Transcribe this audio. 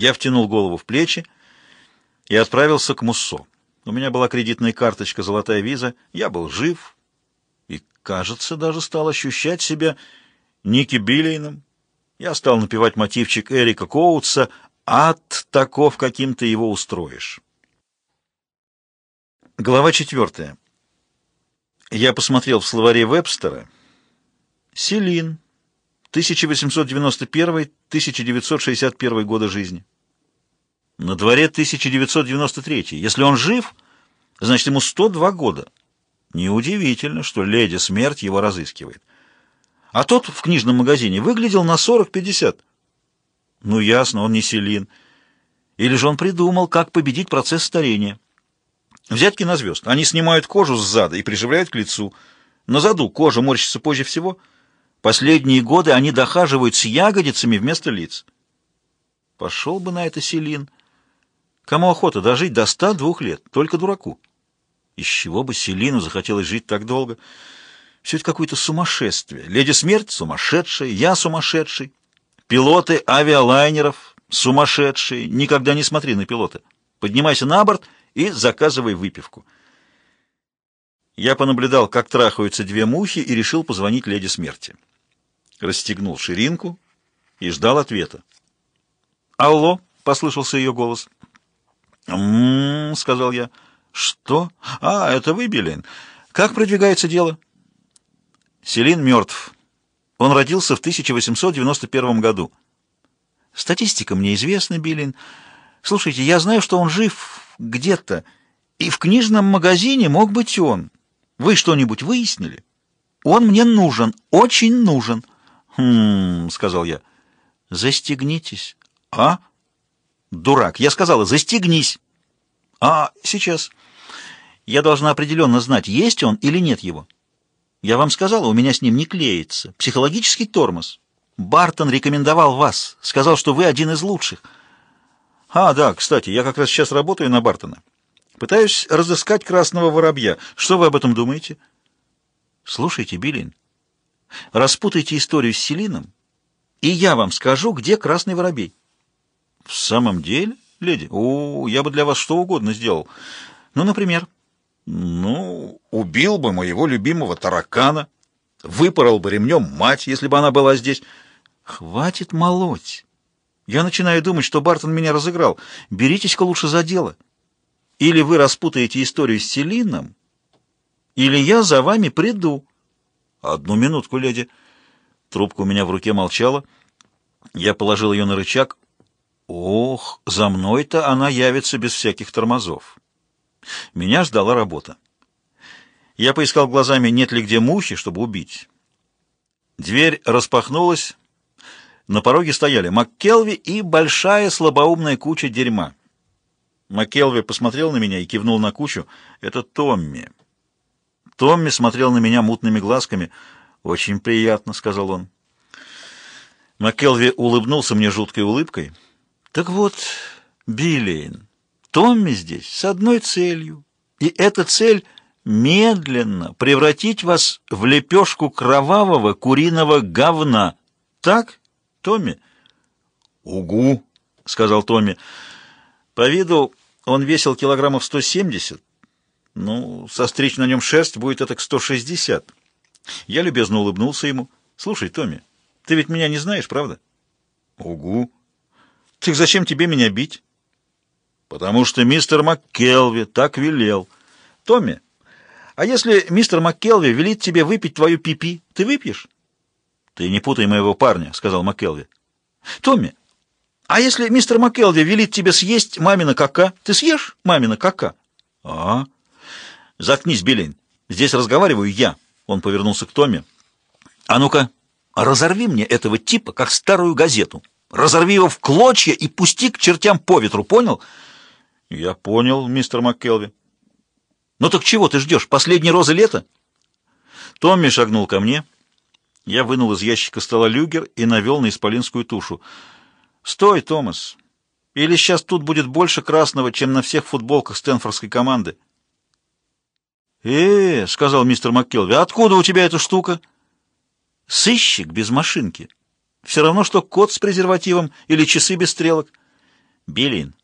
Я втянул голову в плечи и отправился к Муссо. У меня была кредитная карточка «Золотая виза», я был жив и, кажется, даже стал ощущать себя Ники Биллейном. Я стал напевать мотивчик Эрика Коутса «Ад таков, каким ты его устроишь». Глава четвертая. Я посмотрел в словаре Вебстера. Селин. 1891-1961 года жизни. На дворе 1993. Если он жив, значит, ему 102 года. Неудивительно, что леди смерть его разыскивает. А тот в книжном магазине выглядел на 40-50. Ну, ясно, он не Селин. Или же он придумал, как победить процесс старения. Взять кинозвезд. Они снимают кожу с зада и приживляют к лицу. На заду кожа морщится позже всего – Последние годы они дохаживают с ягодицами вместо лиц. Пошел бы на это Селин. Кому охота дожить до ста двух лет? Только дураку. Из чего бы Селину захотелось жить так долго? Все это какое-то сумасшествие. Леди Смерть сумасшедшая, я сумасшедший. Пилоты авиалайнеров сумасшедшие. Никогда не смотри на пилота. Поднимайся на борт и заказывай выпивку. Я понаблюдал, как трахаются две мухи, и решил позвонить леди Смерти расстегнул ширинку и ждал ответа. «Алло!» — послышался ее голос. «М-м-м», сказал я. «Что? А, это вы, Белин. Как продвигается дело?» Селин мертв. Он родился в 1891 году. Статистика мне известна, Билин. Слушайте, я знаю, что он жив где-то, и в книжном магазине мог быть он. Вы что-нибудь выяснили? Он мне нужен, очень нужен. «Хм...» — сказал я. «Застегнитесь». «А?» «Дурак, я сказала, застегнись». «А, сейчас. Я должна определенно знать, есть он или нет его. Я вам сказала, у меня с ним не клеится. Психологический тормоз. Бартон рекомендовал вас, сказал, что вы один из лучших». «А, да, кстати, я как раз сейчас работаю на Бартона. Пытаюсь разыскать красного воробья. Что вы об этом думаете?» «Слушайте, Биллин, Распутайте историю с Селином, и я вам скажу, где красный воробей. — В самом деле, леди? О, я бы для вас что угодно сделал. Ну, например? — Ну, убил бы моего любимого таракана, выпорол бы ремнем мать, если бы она была здесь. — Хватит молоть. Я начинаю думать, что Бартон меня разыграл. Беритесь-ка лучше за дело. Или вы распутаете историю с Селином, или я за вами приду. «Одну минутку, леди». Трубка у меня в руке молчала. Я положил ее на рычаг. Ох, за мной-то она явится без всяких тормозов. Меня ждала работа. Я поискал глазами, нет ли где мухи, чтобы убить. Дверь распахнулась. На пороге стояли МакКелви и большая слабоумная куча дерьма. МакКелви посмотрел на меня и кивнул на кучу. «Это Томми». Томми смотрел на меня мутными глазками. «Очень приятно», — сказал он. МакКелви улыбнулся мне жуткой улыбкой. «Так вот, Биллиен, Томми здесь с одной целью. И эта цель — медленно превратить вас в лепешку кровавого куриного говна. Так, Томми?» «Угу», — сказал Томми. По виду он весил килограммов сто семьдесят, ну, состричь на нем шерсть будет это к 160. Я любезно улыбнулся ему. Слушай, Томми, ты ведь меня не знаешь, правда? Угу. Так зачем тебе меня бить? Потому что мистер МакКелви так велел. Томми, а если мистер МакКелви велит тебе выпить твою пипи, ты выпьешь? Ты не путай моего парня, сказал МакКелви. Томми, а если мистер МакКелви велит тебе съесть мамина кака, ты съешь мамина кака? А? «Заткнись, Белень. Здесь разговариваю я». Он повернулся к Томе. «А ну-ка, разорви мне этого типа, как старую газету. Разорви его в клочья и пусти к чертям по ветру, понял?» «Я понял, мистер МакКелви». «Ну так чего ты ждешь? Последней розы лета?» Томми шагнул ко мне. Я вынул из ящика стола люгер и навел на исполинскую тушу. «Стой, Томас! Или сейчас тут будет больше красного, чем на всех футболках Стэнфордской команды?» «Э, — сказал мистер МакКелви, — откуда у тебя эта штука?» «Сыщик без машинки. Все равно, что кот с презервативом или часы без стрелок». Белин,